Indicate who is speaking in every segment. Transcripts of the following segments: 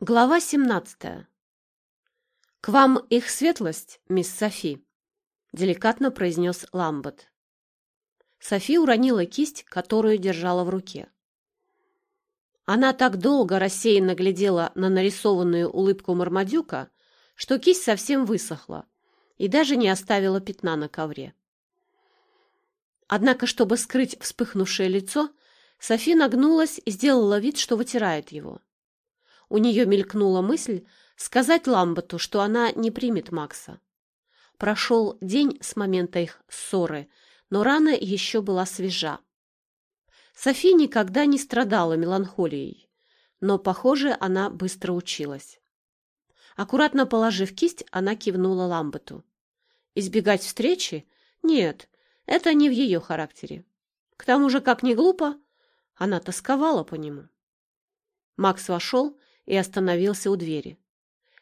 Speaker 1: Глава 17. «К вам их светлость, мисс Софи», — деликатно произнес Ламбот. Софи уронила кисть, которую держала в руке. Она так долго рассеянно глядела на нарисованную улыбку Мармадюка, что кисть совсем высохла и даже не оставила пятна на ковре. Однако, чтобы скрыть вспыхнувшее лицо, Софи нагнулась и сделала вид, что вытирает его. У нее мелькнула мысль сказать Ламботу, что она не примет Макса. Прошел день с момента их ссоры, но рана еще была свежа. Софи никогда не страдала меланхолией, но, похоже, она быстро училась. Аккуратно положив кисть, она кивнула Ламботу. Избегать встречи? Нет, это не в ее характере. К тому же, как ни глупо, она тосковала по нему. Макс вошел и остановился у двери.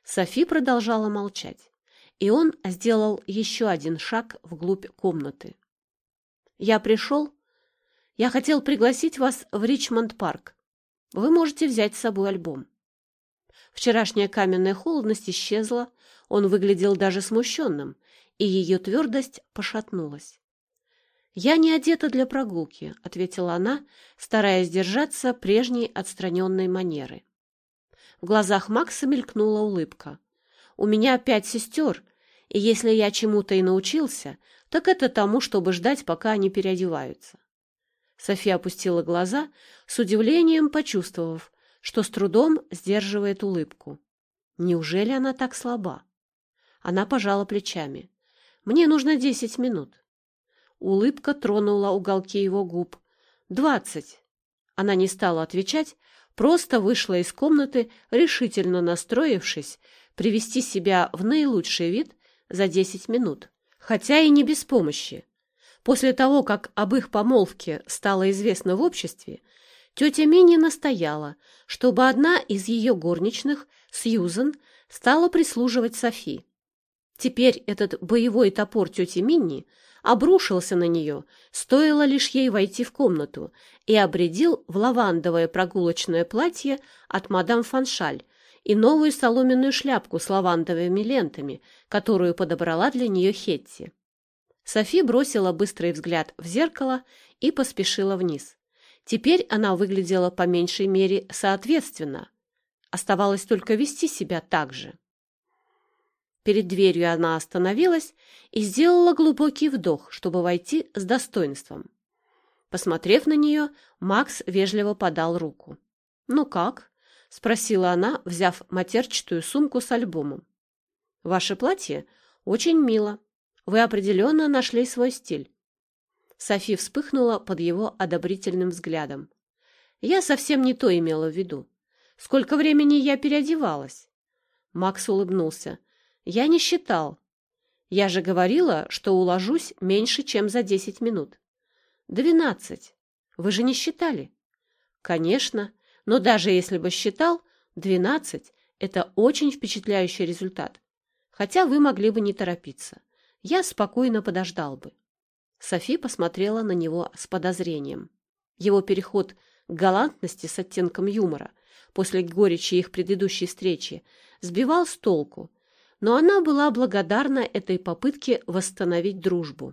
Speaker 1: Софи продолжала молчать, и он сделал еще один шаг вглубь комнаты. «Я пришел. Я хотел пригласить вас в Ричмонд-парк. Вы можете взять с собой альбом». Вчерашняя каменная холодность исчезла, он выглядел даже смущенным, и ее твердость пошатнулась. «Я не одета для прогулки», — ответила она, стараясь держаться прежней отстраненной манеры. В глазах Макса мелькнула улыбка. «У меня пять сестер, и если я чему-то и научился, так это тому, чтобы ждать, пока они переодеваются». София опустила глаза, с удивлением почувствовав, что с трудом сдерживает улыбку. Неужели она так слаба? Она пожала плечами. «Мне нужно десять минут». Улыбка тронула уголки его губ. «Двадцать». Она не стала отвечать, просто вышла из комнаты, решительно настроившись привести себя в наилучший вид за десять минут, хотя и не без помощи. После того, как об их помолвке стало известно в обществе, тетя Мини настояла, чтобы одна из ее горничных, Сьюзен, стала прислуживать Софи. Теперь этот боевой топор тети Минни обрушился на нее, стоило лишь ей войти в комнату, и обредил в лавандовое прогулочное платье от мадам Фаншаль и новую соломенную шляпку с лавандовыми лентами, которую подобрала для нее Хетти. Софи бросила быстрый взгляд в зеркало и поспешила вниз. Теперь она выглядела по меньшей мере соответственно. Оставалось только вести себя так же. Перед дверью она остановилась и сделала глубокий вдох, чтобы войти с достоинством. Посмотрев на нее, Макс вежливо подал руку. «Ну как?» — спросила она, взяв матерчатую сумку с альбомом. «Ваше платье очень мило. Вы определенно нашли свой стиль». Софи вспыхнула под его одобрительным взглядом. «Я совсем не то имела в виду. Сколько времени я переодевалась?» Макс улыбнулся. Я не считал. Я же говорила, что уложусь меньше, чем за десять минут. Двенадцать. Вы же не считали? Конечно, но даже если бы считал, двенадцать – это очень впечатляющий результат. Хотя вы могли бы не торопиться. Я спокойно подождал бы. Софи посмотрела на него с подозрением. Его переход к галантности с оттенком юмора после горечи их предыдущей встречи сбивал с толку, но она была благодарна этой попытке восстановить дружбу.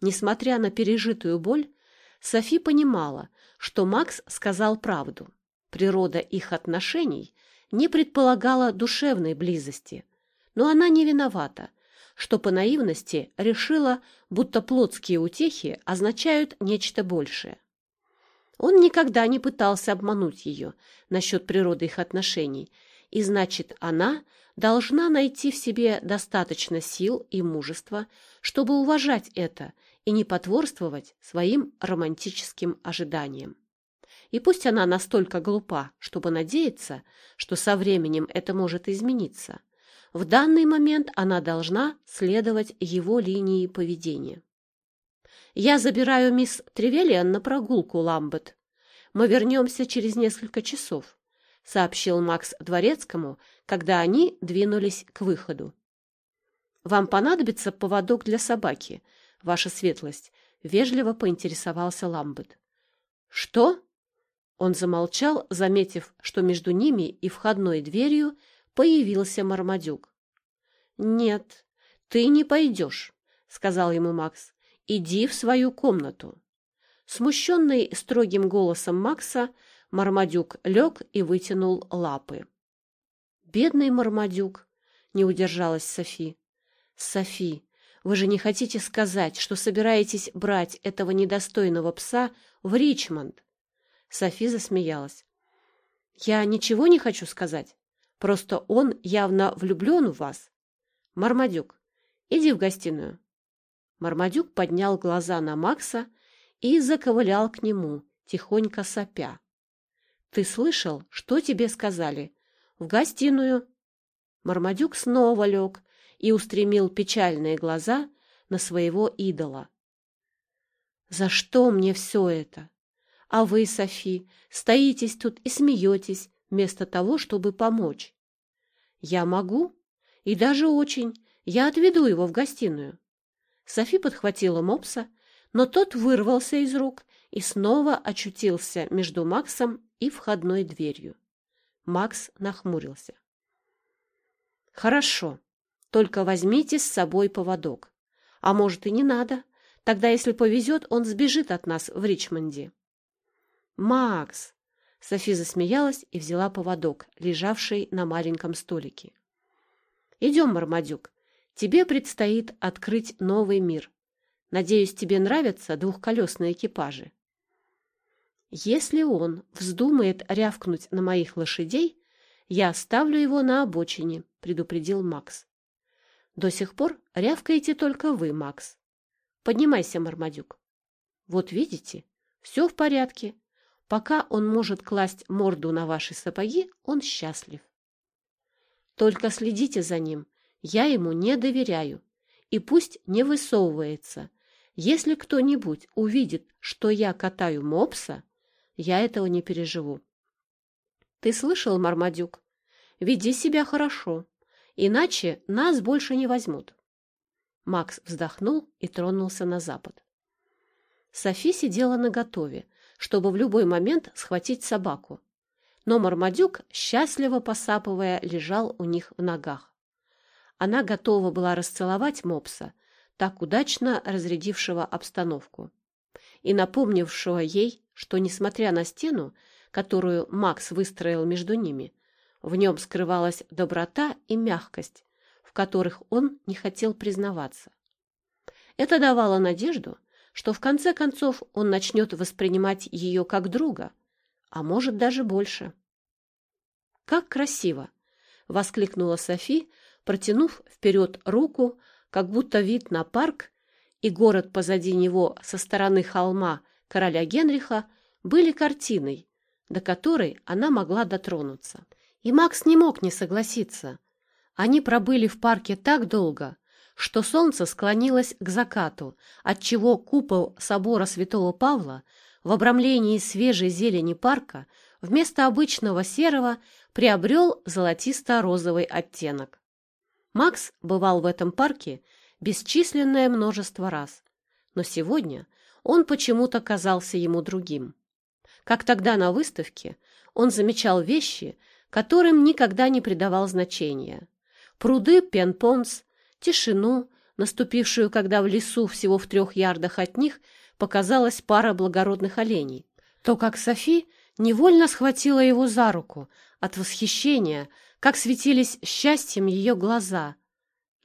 Speaker 1: Несмотря на пережитую боль, Софи понимала, что Макс сказал правду. Природа их отношений не предполагала душевной близости, но она не виновата, что по наивности решила, будто плотские утехи означают нечто большее. Он никогда не пытался обмануть ее насчет природы их отношений, и значит, она должна найти в себе достаточно сил и мужества, чтобы уважать это и не потворствовать своим романтическим ожиданиям. И пусть она настолько глупа, чтобы надеяться, что со временем это может измениться, в данный момент она должна следовать его линии поведения. «Я забираю мисс Тревелиан на прогулку, Ламбет. Мы вернемся через несколько часов», — сообщил Макс Дворецкому, когда они двинулись к выходу. «Вам понадобится поводок для собаки, ваша светлость», — вежливо поинтересовался Ламбет. «Что?» Он замолчал, заметив, что между ними и входной дверью появился Мармадюк. «Нет, ты не пойдешь», — сказал ему Макс. «Иди в свою комнату». Смущенный строгим голосом Макса, Мармадюк лег и вытянул лапы. «Бедный Мармадюк!» — не удержалась Софи. «Софи, вы же не хотите сказать, что собираетесь брать этого недостойного пса в Ричмонд?» Софи засмеялась. «Я ничего не хочу сказать. Просто он явно влюблен в вас. Мармадюк, иди в гостиную». Мармадюк поднял глаза на Макса и заковылял к нему, тихонько сопя. «Ты слышал, что тебе сказали?» «В гостиную». Мармадюк снова лег и устремил печальные глаза на своего идола. «За что мне все это? А вы, Софи, стоитесь тут и смеетесь, вместо того, чтобы помочь. Я могу, и даже очень. Я отведу его в гостиную». Софи подхватила мопса, но тот вырвался из рук и снова очутился между Максом и входной дверью. Макс нахмурился. «Хорошо, только возьмите с собой поводок. А может, и не надо. Тогда, если повезет, он сбежит от нас в Ричмонде». «Макс!» Софи засмеялась и взяла поводок, лежавший на маленьком столике. «Идем, Мармадюк. Тебе предстоит открыть новый мир. Надеюсь, тебе нравятся двухколесные экипажи. Если он вздумает рявкнуть на моих лошадей, я оставлю его на обочине, предупредил Макс. До сих пор рявкаете только вы, Макс. Поднимайся, Мармадюк. Вот видите, все в порядке. Пока он может класть морду на ваши сапоги, он счастлив. Только следите за ним. Я ему не доверяю. И пусть не высовывается. Если кто-нибудь увидит, что я катаю мопса, я этого не переживу. Ты слышал, Мармадюк? Веди себя хорошо, иначе нас больше не возьмут. Макс вздохнул и тронулся на запад. Софи сидела наготове, чтобы в любой момент схватить собаку. Но Мармадюк, счастливо посапывая, лежал у них в ногах. Она готова была расцеловать мопса, так удачно разрядившего обстановку, и напомнившего ей, что, несмотря на стену, которую Макс выстроил между ними, в нем скрывалась доброта и мягкость, в которых он не хотел признаваться. Это давало надежду, что в конце концов он начнет воспринимать ее как друга, а может даже больше. «Как красиво!» — воскликнула Софи, протянув вперед руку, как будто вид на парк и город позади него со стороны холма короля Генриха были картиной, до которой она могла дотронуться. И Макс не мог не согласиться. Они пробыли в парке так долго, что солнце склонилось к закату, отчего купол собора святого Павла в обрамлении свежей зелени парка вместо обычного серого приобрел золотисто-розовый оттенок. Макс бывал в этом парке бесчисленное множество раз, но сегодня он почему-то казался ему другим. Как тогда на выставке, он замечал вещи, которым никогда не придавал значения. Пруды Пенпонс, тишину, наступившую, когда в лесу всего в трех ярдах от них показалась пара благородных оленей. То, как Софи невольно схватила его за руку от восхищения, как светились счастьем ее глаза.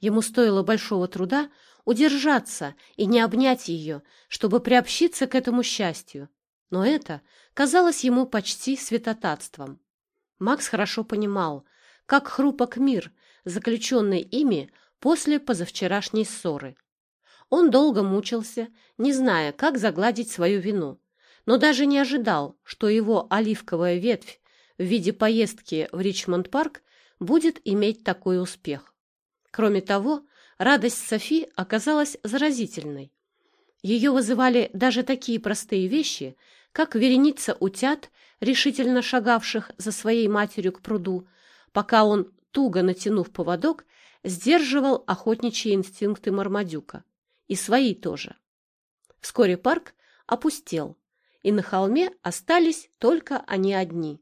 Speaker 1: Ему стоило большого труда удержаться и не обнять ее, чтобы приобщиться к этому счастью. Но это казалось ему почти святотатством. Макс хорошо понимал, как хрупок мир, заключенный ими после позавчерашней ссоры. Он долго мучился, не зная, как загладить свою вину, но даже не ожидал, что его оливковая ветвь в виде поездки в Ричмонд-парк будет иметь такой успех. Кроме того, Радость Софи оказалась заразительной. Ее вызывали даже такие простые вещи, как вереница утят, решительно шагавших за своей матерью к пруду, пока он, туго натянув поводок, сдерживал охотничьи инстинкты Мармадюка. И свои тоже. Вскоре парк опустел, и на холме остались только они одни.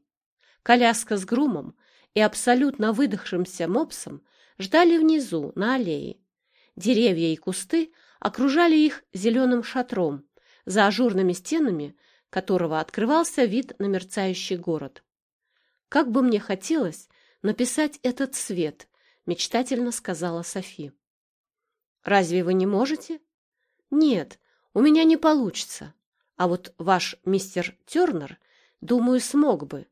Speaker 1: Коляска с грумом и абсолютно выдохшимся мопсом ждали внизу, на аллее. Деревья и кусты окружали их зеленым шатром, за ажурными стенами которого открывался вид на мерцающий город. «Как бы мне хотелось написать этот свет», — мечтательно сказала Софи. «Разве вы не можете?» «Нет, у меня не получится. А вот ваш мистер Тернер, думаю, смог бы.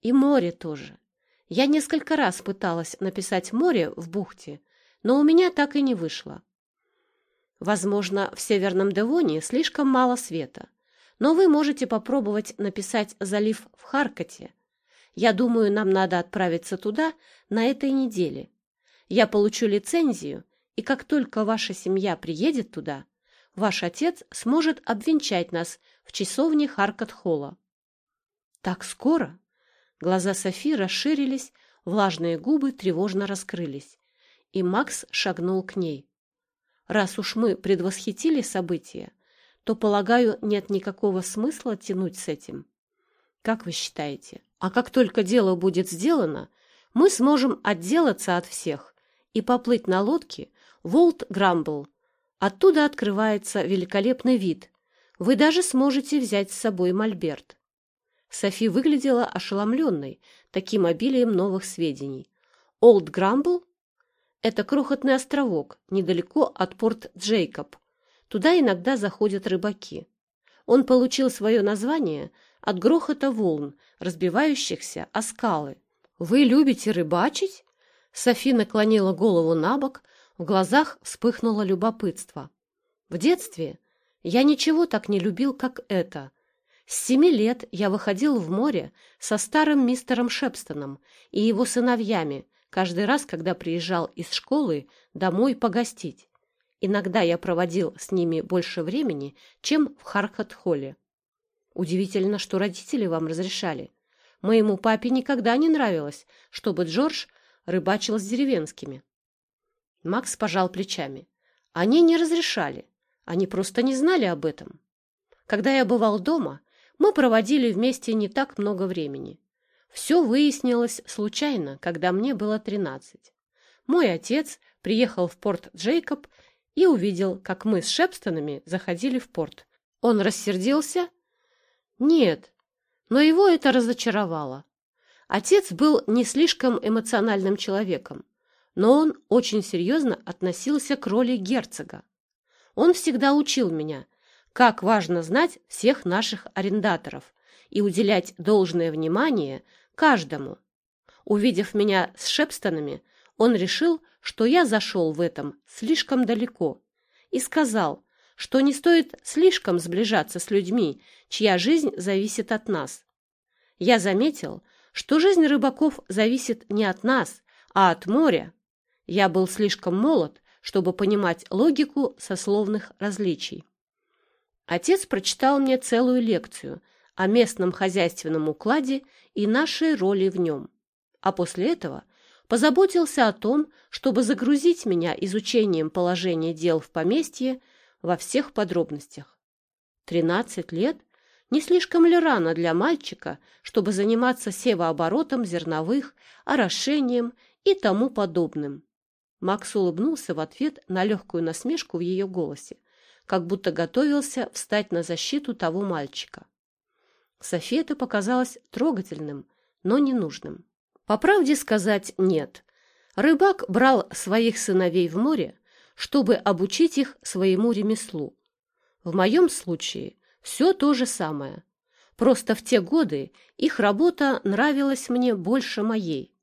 Speaker 1: И море тоже. Я несколько раз пыталась написать море в бухте, но у меня так и не вышло. Возможно, в Северном Девоне слишком мало света, но вы можете попробовать написать залив в Харкоте. Я думаю, нам надо отправиться туда на этой неделе. Я получу лицензию, и как только ваша семья приедет туда, ваш отец сможет обвенчать нас в часовне Харкот-Холла. Так скоро? Глаза Софи расширились, влажные губы тревожно раскрылись, и Макс шагнул к ней. Раз уж мы предвосхитили события, то, полагаю, нет никакого смысла тянуть с этим. Как вы считаете? А как только дело будет сделано, мы сможем отделаться от всех и поплыть на лодке в Олд Грамбл. Оттуда открывается великолепный вид. Вы даже сможете взять с собой мольберт. Софи выглядела ошеломленной таким обилием новых сведений. Олд Грамбл – это крохотный островок недалеко от порт Джейкоб – Туда иногда заходят рыбаки. Он получил свое название от грохота волн, разбивающихся о скалы. «Вы любите рыбачить?» Софи наклонила голову на бок, в глазах вспыхнуло любопытство. «В детстве я ничего так не любил, как это. С семи лет я выходил в море со старым мистером Шепстоном и его сыновьями каждый раз, когда приезжал из школы домой погостить. Иногда я проводил с ними больше времени, чем в Хархат-холле. Удивительно, что родители вам разрешали. Моему папе никогда не нравилось, чтобы Джордж рыбачил с деревенскими. Макс пожал плечами. Они не разрешали. Они просто не знали об этом. Когда я бывал дома, мы проводили вместе не так много времени. Все выяснилось случайно, когда мне было тринадцать. Мой отец приехал в порт Джейкоб и увидел, как мы с Шепстонами заходили в порт. Он рассердился? Нет, но его это разочаровало. Отец был не слишком эмоциональным человеком, но он очень серьезно относился к роли герцога. Он всегда учил меня, как важно знать всех наших арендаторов и уделять должное внимание каждому. Увидев меня с Шепстонами, он решил, что я зашел в этом слишком далеко и сказал, что не стоит слишком сближаться с людьми, чья жизнь зависит от нас. Я заметил, что жизнь рыбаков зависит не от нас, а от моря. Я был слишком молод, чтобы понимать логику сословных различий. Отец прочитал мне целую лекцию о местном хозяйственном укладе и нашей роли в нем. А после этого позаботился о том, чтобы загрузить меня изучением положения дел в поместье во всех подробностях. Тринадцать лет? Не слишком ли рано для мальчика, чтобы заниматься севооборотом зерновых, орошением и тому подобным? Макс улыбнулся в ответ на легкую насмешку в ее голосе, как будто готовился встать на защиту того мальчика. Софе это показалось трогательным, но ненужным. По правде сказать, нет. Рыбак брал своих сыновей в море, чтобы обучить их своему ремеслу. В моем случае все то же самое. Просто в те годы их работа нравилась мне больше моей.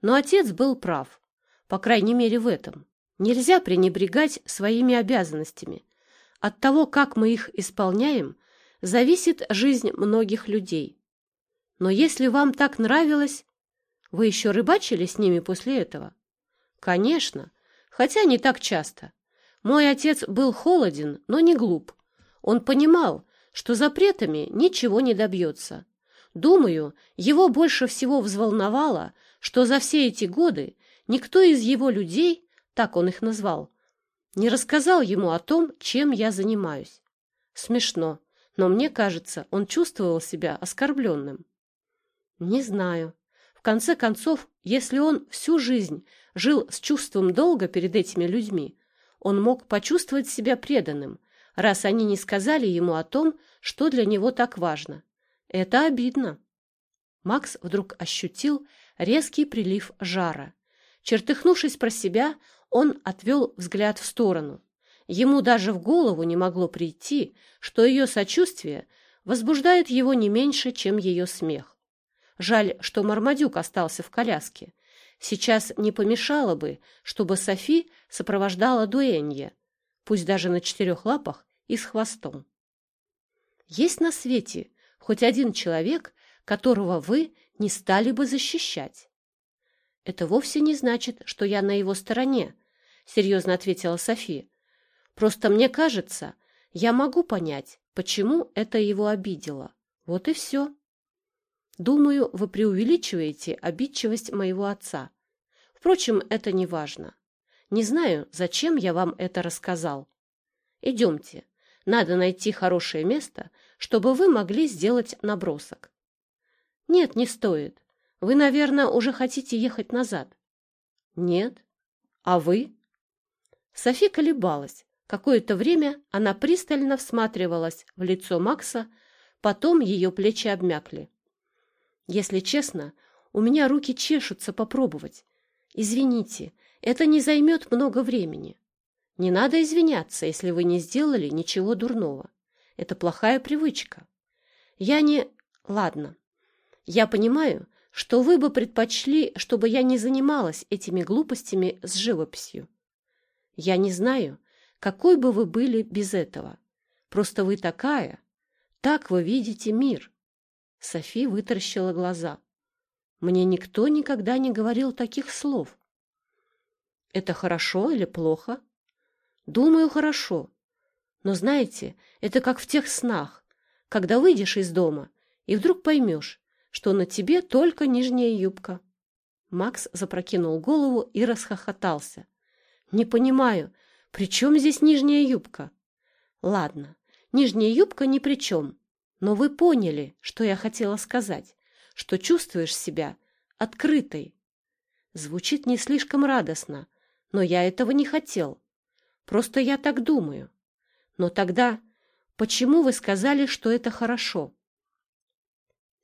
Speaker 1: Но отец был прав, по крайней мере в этом. Нельзя пренебрегать своими обязанностями. От того, как мы их исполняем, зависит жизнь многих людей. Но если вам так нравилось, вы еще рыбачили с ними после этого? Конечно, хотя не так часто. Мой отец был холоден, но не глуп. Он понимал, что запретами ничего не добьется. Думаю, его больше всего взволновало, что за все эти годы никто из его людей, так он их назвал, не рассказал ему о том, чем я занимаюсь. Смешно, но мне кажется, он чувствовал себя оскорбленным. Не знаю. В конце концов, если он всю жизнь жил с чувством долга перед этими людьми, он мог почувствовать себя преданным, раз они не сказали ему о том, что для него так важно. Это обидно. Макс вдруг ощутил резкий прилив жара. Чертыхнувшись про себя, он отвел взгляд в сторону. Ему даже в голову не могло прийти, что ее сочувствие возбуждает его не меньше, чем ее смех. Жаль, что Мармадюк остался в коляске. Сейчас не помешало бы, чтобы Софи сопровождала дуэнье, пусть даже на четырех лапах и с хвостом. Есть на свете хоть один человек, которого вы не стали бы защищать. Это вовсе не значит, что я на его стороне, серьезно ответила София. Просто мне кажется, я могу понять, почему это его обидело. Вот и все. Думаю, вы преувеличиваете обидчивость моего отца. Впрочем, это не важно. Не знаю, зачем я вам это рассказал. Идемте. Надо найти хорошее место, чтобы вы могли сделать набросок. Нет, не стоит. Вы, наверное, уже хотите ехать назад. Нет. А вы? Софи колебалась. Какое-то время она пристально всматривалась в лицо Макса, потом ее плечи обмякли. Если честно, у меня руки чешутся попробовать. Извините, это не займет много времени. Не надо извиняться, если вы не сделали ничего дурного. Это плохая привычка. Я не... Ладно. Я понимаю, что вы бы предпочли, чтобы я не занималась этими глупостями с живописью. Я не знаю, какой бы вы были без этого. Просто вы такая. Так вы видите мир. Софи вытаращила глаза. Мне никто никогда не говорил таких слов. Это хорошо или плохо? Думаю, хорошо. Но знаете, это как в тех снах, когда выйдешь из дома и вдруг поймешь, что на тебе только нижняя юбка. Макс запрокинул голову и расхохотался. Не понимаю, при чем здесь нижняя юбка? Ладно, нижняя юбка ни при чем, но вы поняли, что я хотела сказать, что чувствуешь себя открытой. Звучит не слишком радостно, но я этого не хотел. Просто я так думаю. Но тогда почему вы сказали, что это хорошо?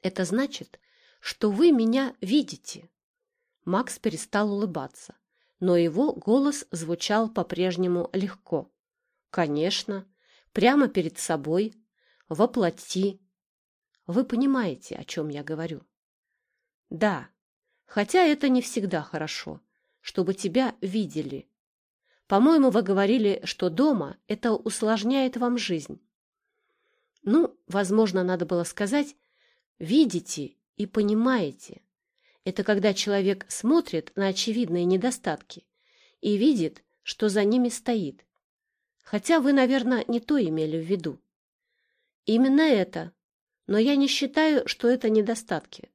Speaker 1: Это значит, что вы меня видите. Макс перестал улыбаться, но его голос звучал по-прежнему легко. Конечно, прямо перед собой, воплоти. Вы понимаете, о чем я говорю? Да, хотя это не всегда хорошо чтобы тебя видели. По-моему, вы говорили, что дома это усложняет вам жизнь. Ну, возможно, надо было сказать «видите и понимаете». Это когда человек смотрит на очевидные недостатки и видит, что за ними стоит. Хотя вы, наверное, не то имели в виду. Именно это. Но я не считаю, что это недостатки.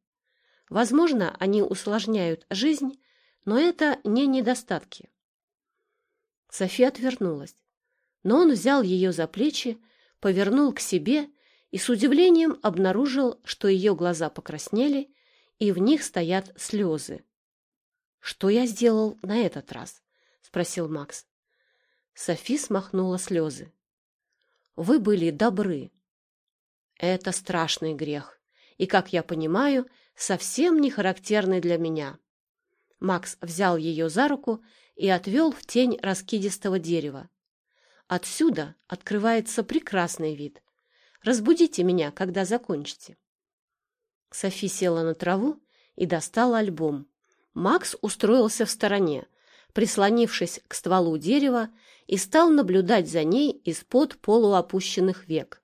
Speaker 1: Возможно, они усложняют жизнь, но это не недостатки. София отвернулась, но он взял ее за плечи, повернул к себе и с удивлением обнаружил, что ее глаза покраснели, и в них стоят слезы. «Что я сделал на этот раз?» — спросил Макс. Софи смахнула слезы. «Вы были добры. Это страшный грех, и, как я понимаю, совсем не характерный для меня. Макс взял ее за руку и отвел в тень раскидистого дерева. Отсюда открывается прекрасный вид. Разбудите меня, когда закончите. Софи села на траву и достала альбом. Макс устроился в стороне, прислонившись к стволу дерева, и стал наблюдать за ней из-под полуопущенных век.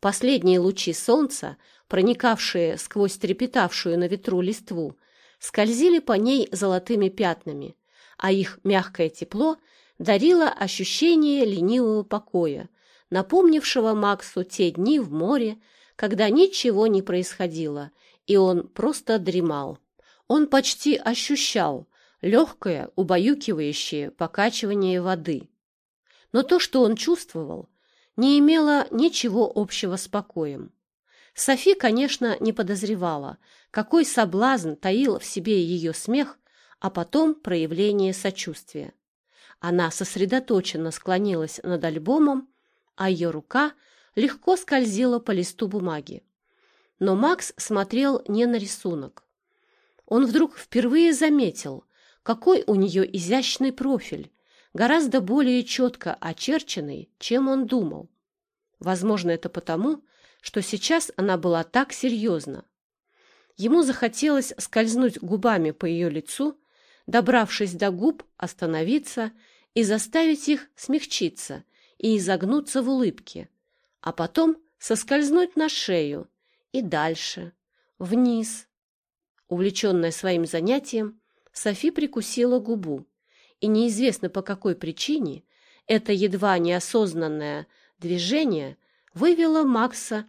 Speaker 1: Последние лучи солнца, проникавшие сквозь трепетавшую на ветру листву, скользили по ней золотыми пятнами, а их мягкое тепло дарило ощущение ленивого покоя, напомнившего Максу те дни в море, когда ничего не происходило, и он просто дремал. Он почти ощущал легкое, убаюкивающее покачивание воды. Но то, что он чувствовал, не имела ничего общего с покоем. Софи, конечно, не подозревала, какой соблазн таил в себе ее смех, а потом проявление сочувствия. Она сосредоточенно склонилась над альбомом, а ее рука легко скользила по листу бумаги. Но Макс смотрел не на рисунок. Он вдруг впервые заметил, какой у нее изящный профиль, гораздо более четко очерченный, чем он думал. Возможно, это потому, что сейчас она была так серьезна. Ему захотелось скользнуть губами по ее лицу, добравшись до губ, остановиться и заставить их смягчиться и изогнуться в улыбке, а потом соскользнуть на шею и дальше, вниз. Увлеченная своим занятием, Софи прикусила губу, и неизвестно по какой причине это едва неосознанное движение вывело Макса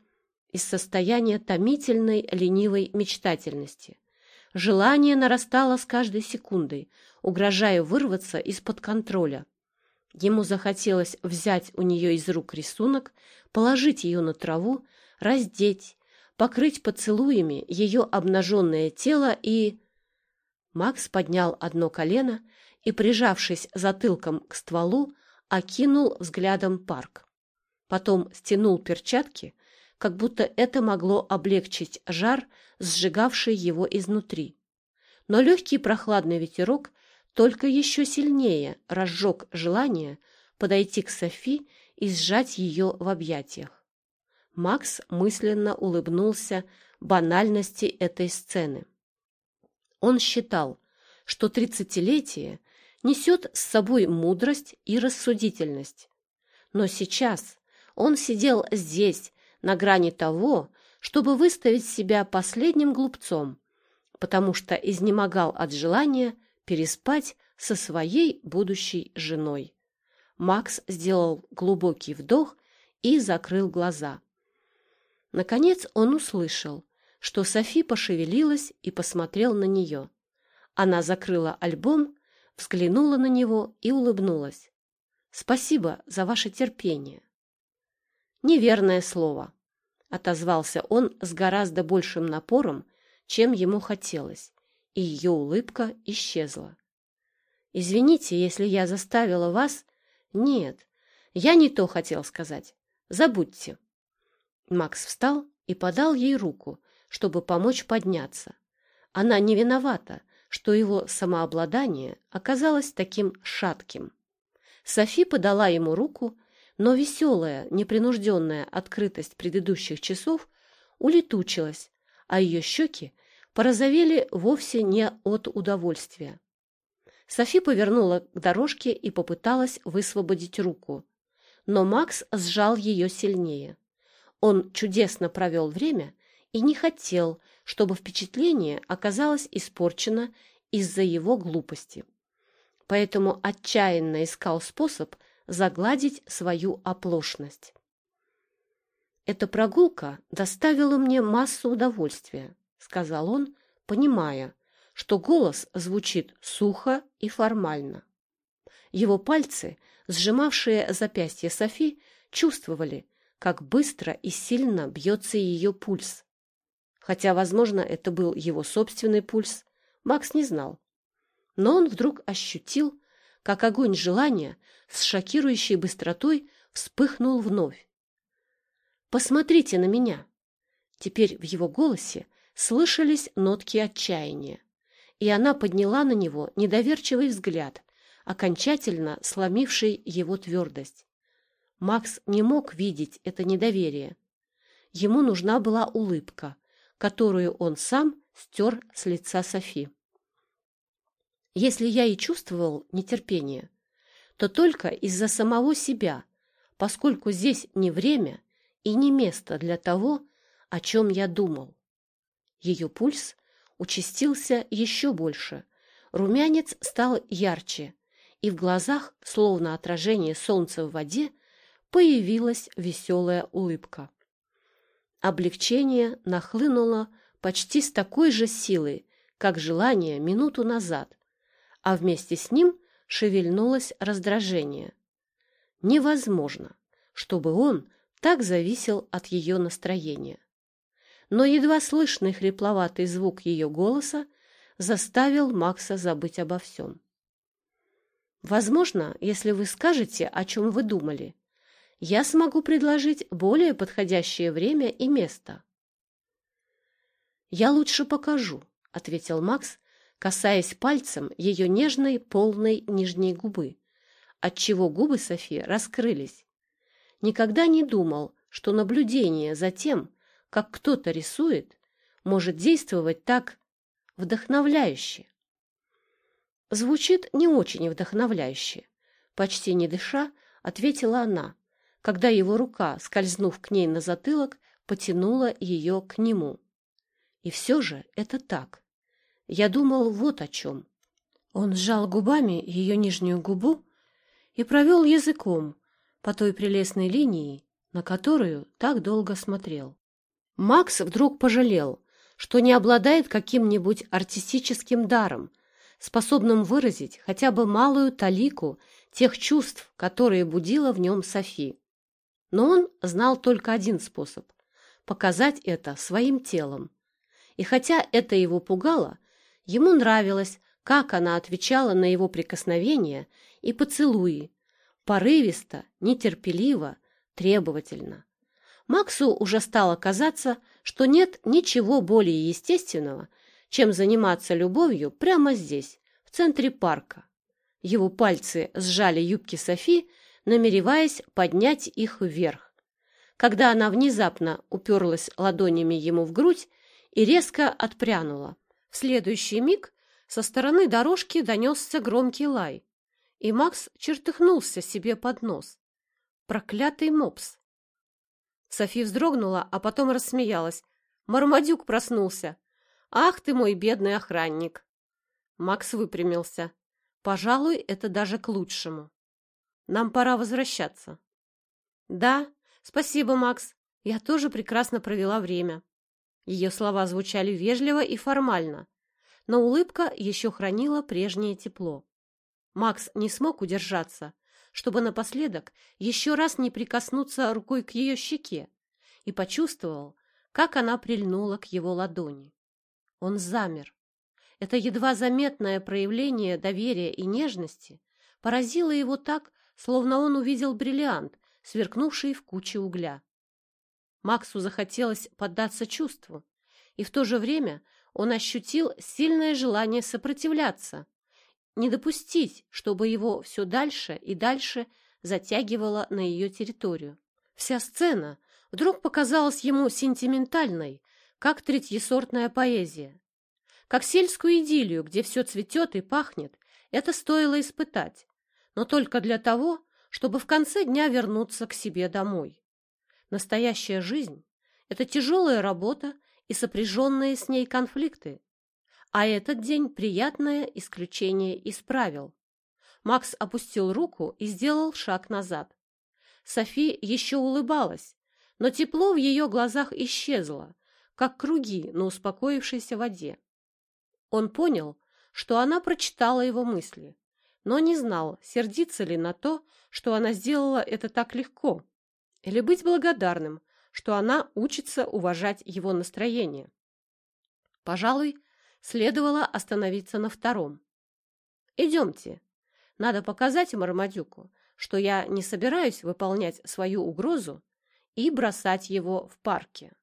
Speaker 1: из состояния томительной ленивой мечтательности. Желание нарастало с каждой секундой, угрожая вырваться из-под контроля. Ему захотелось взять у нее из рук рисунок, положить ее на траву, раздеть, покрыть поцелуями ее обнаженное тело и... Макс поднял одно колено и, прижавшись затылком к стволу, окинул взглядом парк. Потом стянул перчатки, как будто это могло облегчить жар, сжигавший его изнутри. Но легкий прохладный ветерок только еще сильнее разжег желание подойти к Софи и сжать ее в объятиях. Макс мысленно улыбнулся банальности этой сцены. Он считал, что тридцатилетие несет с собой мудрость и рассудительность. Но сейчас он сидел здесь, на грани того, чтобы выставить себя последним глупцом, потому что изнемогал от желания переспать со своей будущей женой. Макс сделал глубокий вдох и закрыл глаза. Наконец он услышал, что Софи пошевелилась и посмотрел на нее. Она закрыла альбом, взглянула на него и улыбнулась. «Спасибо за ваше терпение». «Неверное слово», — отозвался он с гораздо большим напором, чем ему хотелось, и ее улыбка исчезла. «Извините, если я заставила вас...» «Нет, я не то хотел сказать. Забудьте». Макс встал и подал ей руку, чтобы помочь подняться. Она не виновата, что его самообладание оказалось таким шатким. Софи подала ему руку, но веселая, непринужденная открытость предыдущих часов улетучилась, а ее щеки порозовели вовсе не от удовольствия. Софи повернула к дорожке и попыталась высвободить руку, но Макс сжал ее сильнее. Он чудесно провел время и не хотел, чтобы впечатление оказалось испорчено из-за его глупости. Поэтому отчаянно искал способ загладить свою оплошность. «Эта прогулка доставила мне массу удовольствия», — сказал он, понимая, что голос звучит сухо и формально. Его пальцы, сжимавшие запястье Софи, чувствовали, как быстро и сильно бьется ее пульс. Хотя, возможно, это был его собственный пульс, Макс не знал. Но он вдруг ощутил, как огонь желания с шокирующей быстротой вспыхнул вновь. «Посмотрите на меня!» Теперь в его голосе слышались нотки отчаяния, и она подняла на него недоверчивый взгляд, окончательно сломивший его твердость. Макс не мог видеть это недоверие. Ему нужна была улыбка, которую он сам стер с лица Софи. Если я и чувствовал нетерпение, то только из-за самого себя, поскольку здесь не время и не место для того, о чем я думал. Ее пульс участился еще больше, румянец стал ярче, и в глазах, словно отражение солнца в воде, появилась веселая улыбка. Облегчение нахлынуло почти с такой же силой, как желание минуту назад, а вместе с ним шевельнулось раздражение. Невозможно, чтобы он так зависел от ее настроения. Но едва слышный хрипловатый звук ее голоса заставил Макса забыть обо всем. «Возможно, если вы скажете, о чем вы думали, я смогу предложить более подходящее время и место». «Я лучше покажу», — ответил Макс, касаясь пальцем ее нежной полной нижней губы, отчего губы Софи раскрылись. Никогда не думал, что наблюдение за тем, как кто-то рисует, может действовать так вдохновляюще. Звучит не очень вдохновляюще. Почти не дыша, ответила она, когда его рука, скользнув к ней на затылок, потянула ее к нему. И все же это так. Я думал вот о чем. Он сжал губами ее нижнюю губу и провел языком по той прелестной линии, на которую так долго смотрел. Макс вдруг пожалел, что не обладает каким-нибудь артистическим даром, способным выразить хотя бы малую талику тех чувств, которые будила в нем Софи. Но он знал только один способ – показать это своим телом. И хотя это его пугало, ему нравилось, как она отвечала на его прикосновения и поцелуи, порывисто, нетерпеливо, требовательно. Максу уже стало казаться, что нет ничего более естественного, чем заниматься любовью прямо здесь, в центре парка. Его пальцы сжали юбки Софи, намереваясь поднять их вверх. Когда она внезапно уперлась ладонями ему в грудь и резко отпрянула. В следующий миг со стороны дорожки донесся громкий лай, и Макс чертыхнулся себе под нос. Проклятый мопс! Софи вздрогнула, а потом рассмеялась. Мармадюк проснулся. «Ах ты мой бедный охранник!» Макс выпрямился. «Пожалуй, это даже к лучшему. Нам пора возвращаться». «Да, спасибо, Макс. Я тоже прекрасно провела время». Ее слова звучали вежливо и формально, но улыбка еще хранила прежнее тепло. Макс не смог удержаться чтобы напоследок еще раз не прикоснуться рукой к ее щеке, и почувствовал, как она прильнула к его ладони. Он замер. Это едва заметное проявление доверия и нежности поразило его так, словно он увидел бриллиант, сверкнувший в куче угля. Максу захотелось поддаться чувству, и в то же время он ощутил сильное желание сопротивляться, не допустить, чтобы его все дальше и дальше затягивало на ее территорию. Вся сцена вдруг показалась ему сентиментальной, как третьесортная поэзия. Как сельскую идиллию, где все цветет и пахнет, это стоило испытать, но только для того, чтобы в конце дня вернуться к себе домой. Настоящая жизнь – это тяжелая работа и сопряженные с ней конфликты, а этот день приятное исключение из правил. Макс опустил руку и сделал шаг назад. Софи еще улыбалась, но тепло в ее глазах исчезло, как круги на успокоившейся воде. Он понял, что она прочитала его мысли, но не знал, сердиться ли на то, что она сделала это так легко, или быть благодарным, что она учится уважать его настроение. Пожалуй, следовало остановиться на втором. «Идемте. Надо показать Мармадюку, что я не собираюсь выполнять свою угрозу и бросать его в парке».